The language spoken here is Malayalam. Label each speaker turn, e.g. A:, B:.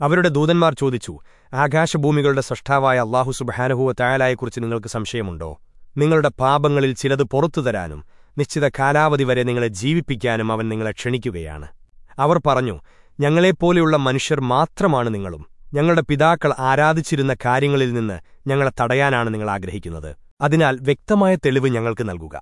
A: അവരുടെ ദൂതന്മാർ ചോദിച്ചു ആകാശഭൂമികളുടെ സൃഷ്ടാവായ അള്ളാഹു സുബഹാനഹുവ തയാലായെക്കുറിച്ച് നിങ്ങൾക്ക് സംശയമുണ്ടോ? നിങ്ങളുടെ പാപങ്ങളിൽ ചിലത് പുറത്തുതരാനും നിശ്ചിത കാലാവധി വരെ നിങ്ങളെ ജീവിപ്പിക്കാനും അവൻ നിങ്ങളെ ക്ഷണിക്കുകയാണ്. അവർ പറഞ്ഞു ഞങ്ങളെപ്പോലെയുള്ള മനുഷ്യർ മാത്രമാണ് നിങ്ങളും. ഞങ്ങളുടെ പിതാക്കൾ ആരാധിച്ചിരുന്ന കാര്യങ്ങളിൽ നിന്ന് ഞങ്ങളെ തടയാനാണ് നിങ്ങൾ ആഗ്രഹിക്കുന്നത്. അതിനാൽ വ്യക്തമായ തെളിവ് ഞങ്ങൾക്ക് നൽകുക.